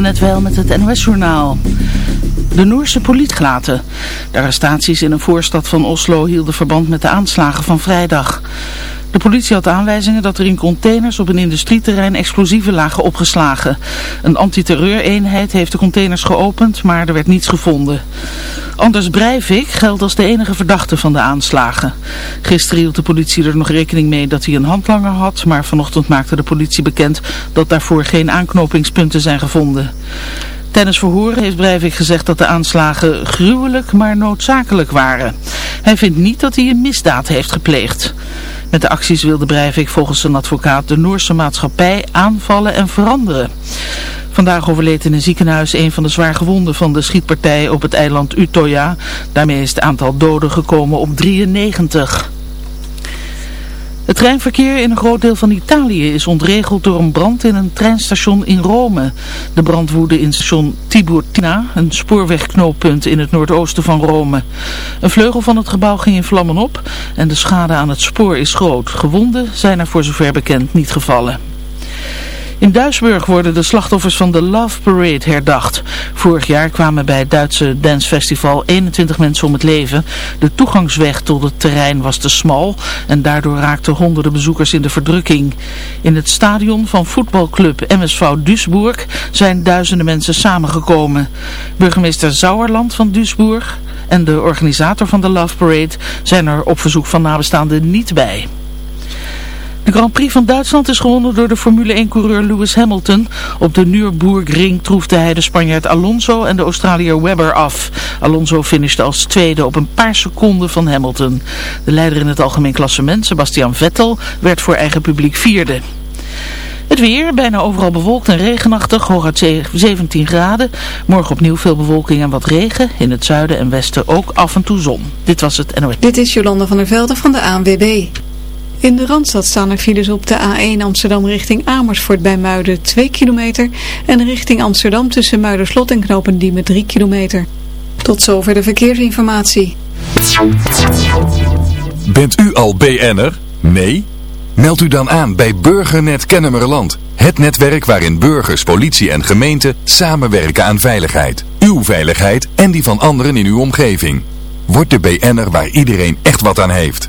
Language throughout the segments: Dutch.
net wel met het NOS-journaal. De Noorse politie laten. De arrestaties in een voorstad van Oslo hielden verband met de aanslagen van vrijdag. De politie had aanwijzingen dat er in containers op een industrieterrein explosieven lagen opgeslagen. Een antiterreureenheid heeft de containers geopend, maar er werd niets gevonden. Anders Breivik geldt als de enige verdachte van de aanslagen. Gisteren hield de politie er nog rekening mee dat hij een handlanger had, maar vanochtend maakte de politie bekend dat daarvoor geen aanknopingspunten zijn gevonden. Tijdens verhoren heeft Breivik gezegd dat de aanslagen gruwelijk maar noodzakelijk waren. Hij vindt niet dat hij een misdaad heeft gepleegd. Met de acties wilde Breivik volgens zijn advocaat de Noorse maatschappij aanvallen en veranderen. Vandaag overleed in een ziekenhuis een van de zwaargewonden van de schietpartij op het eiland Utoya. Daarmee is het aantal doden gekomen op 93. Het treinverkeer in een groot deel van Italië is ontregeld door een brand in een treinstation in Rome. De brand woedde in station Tiburtina, een spoorwegknooppunt in het noordoosten van Rome. Een vleugel van het gebouw ging in vlammen op en de schade aan het spoor is groot. Gewonden zijn er voor zover bekend niet gevallen. In Duisburg worden de slachtoffers van de Love Parade herdacht. Vorig jaar kwamen bij het Duitse dancefestival 21 mensen om het leven. De toegangsweg tot het terrein was te smal en daardoor raakten honderden bezoekers in de verdrukking. In het stadion van voetbalclub MSV Duisburg zijn duizenden mensen samengekomen. Burgemeester Zauerland van Duisburg en de organisator van de Love Parade zijn er op verzoek van nabestaanden niet bij. De Grand Prix van Duitsland is gewonnen door de Formule 1-coureur Lewis Hamilton. Op de Nürburgring troefde hij de Spanjaard Alonso en de Australiër Webber af. Alonso finishte als tweede op een paar seconden van Hamilton. De leider in het algemeen klassement, Sebastian Vettel, werd voor eigen publiek vierde. Het weer, bijna overal bewolkt en regenachtig, hooguit 17 graden. Morgen opnieuw veel bewolking en wat regen. In het zuiden en westen ook af en toe zon. Dit was het NOS. Dit is Jolanda van der Velde van de ANWB. In de Randstad staan er files op de A1 Amsterdam richting Amersfoort bij Muiden 2 kilometer en richting Amsterdam tussen Muiderslot en Knopendiemen 3 kilometer. Tot zover de verkeersinformatie. Bent u al BN'er? Nee? Meld u dan aan bij Burgernet Kennemerland. Het netwerk waarin burgers, politie en gemeente samenwerken aan veiligheid. Uw veiligheid en die van anderen in uw omgeving. Word de BN'er waar iedereen echt wat aan heeft.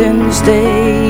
Valentine's Day.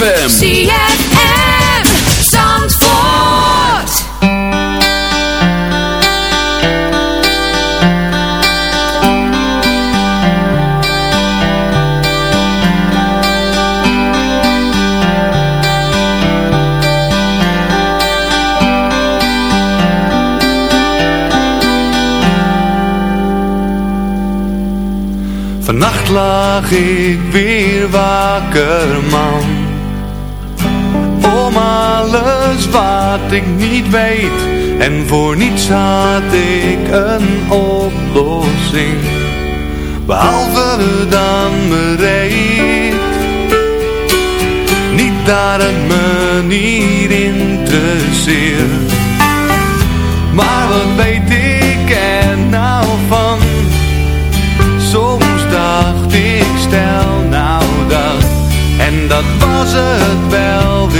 ZFM. ZFM. Zandvoort. Vannacht lag ik weer wakker, man ik niet weet. En voor niets had ik een oplossing. Behalve dan bereid Niet dat het me niet interesseert. Maar wat weet ik er nou van? Soms dacht ik stel nou dat. En dat was het wel weer.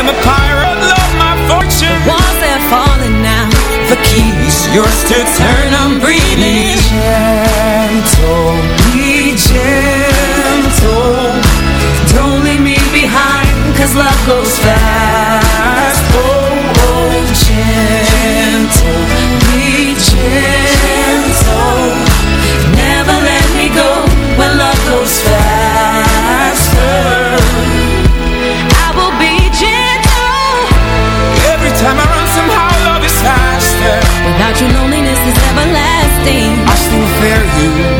I'm a pirate, love my fortune. The walls they're falling now. The keys yours to turn. I'm breathing. Be gentle, be gentle. Don't leave me behind, cause love goes fast. Oh, oh, gentle, be gentle. you.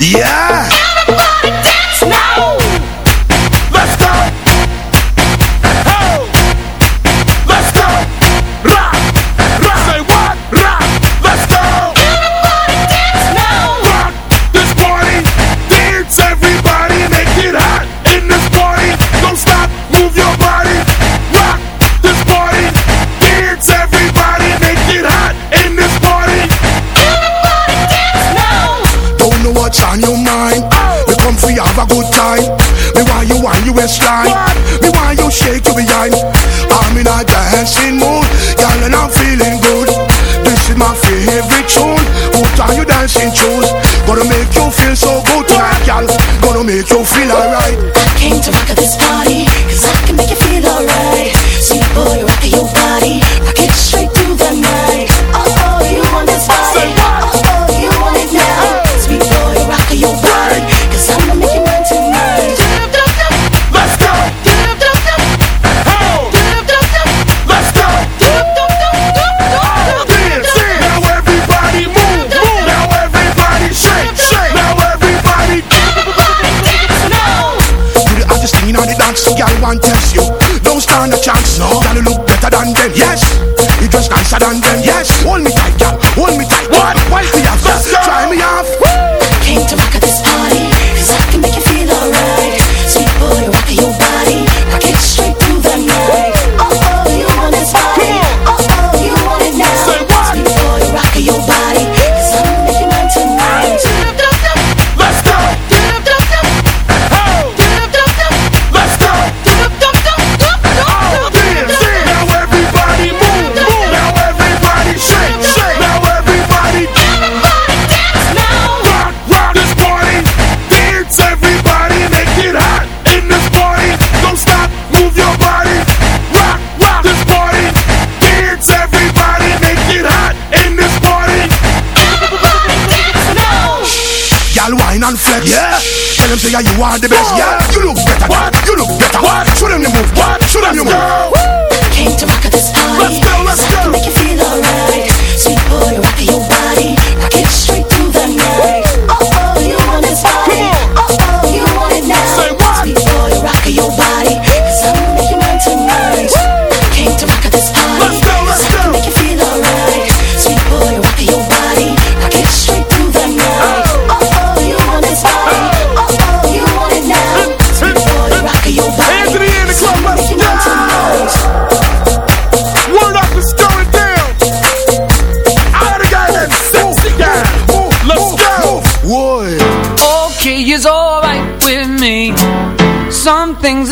Ja! you feel alright. Came to rock this party. say you are the best. Yeah, you look better. What? You look better. What? Show them the move. What? Show them the move.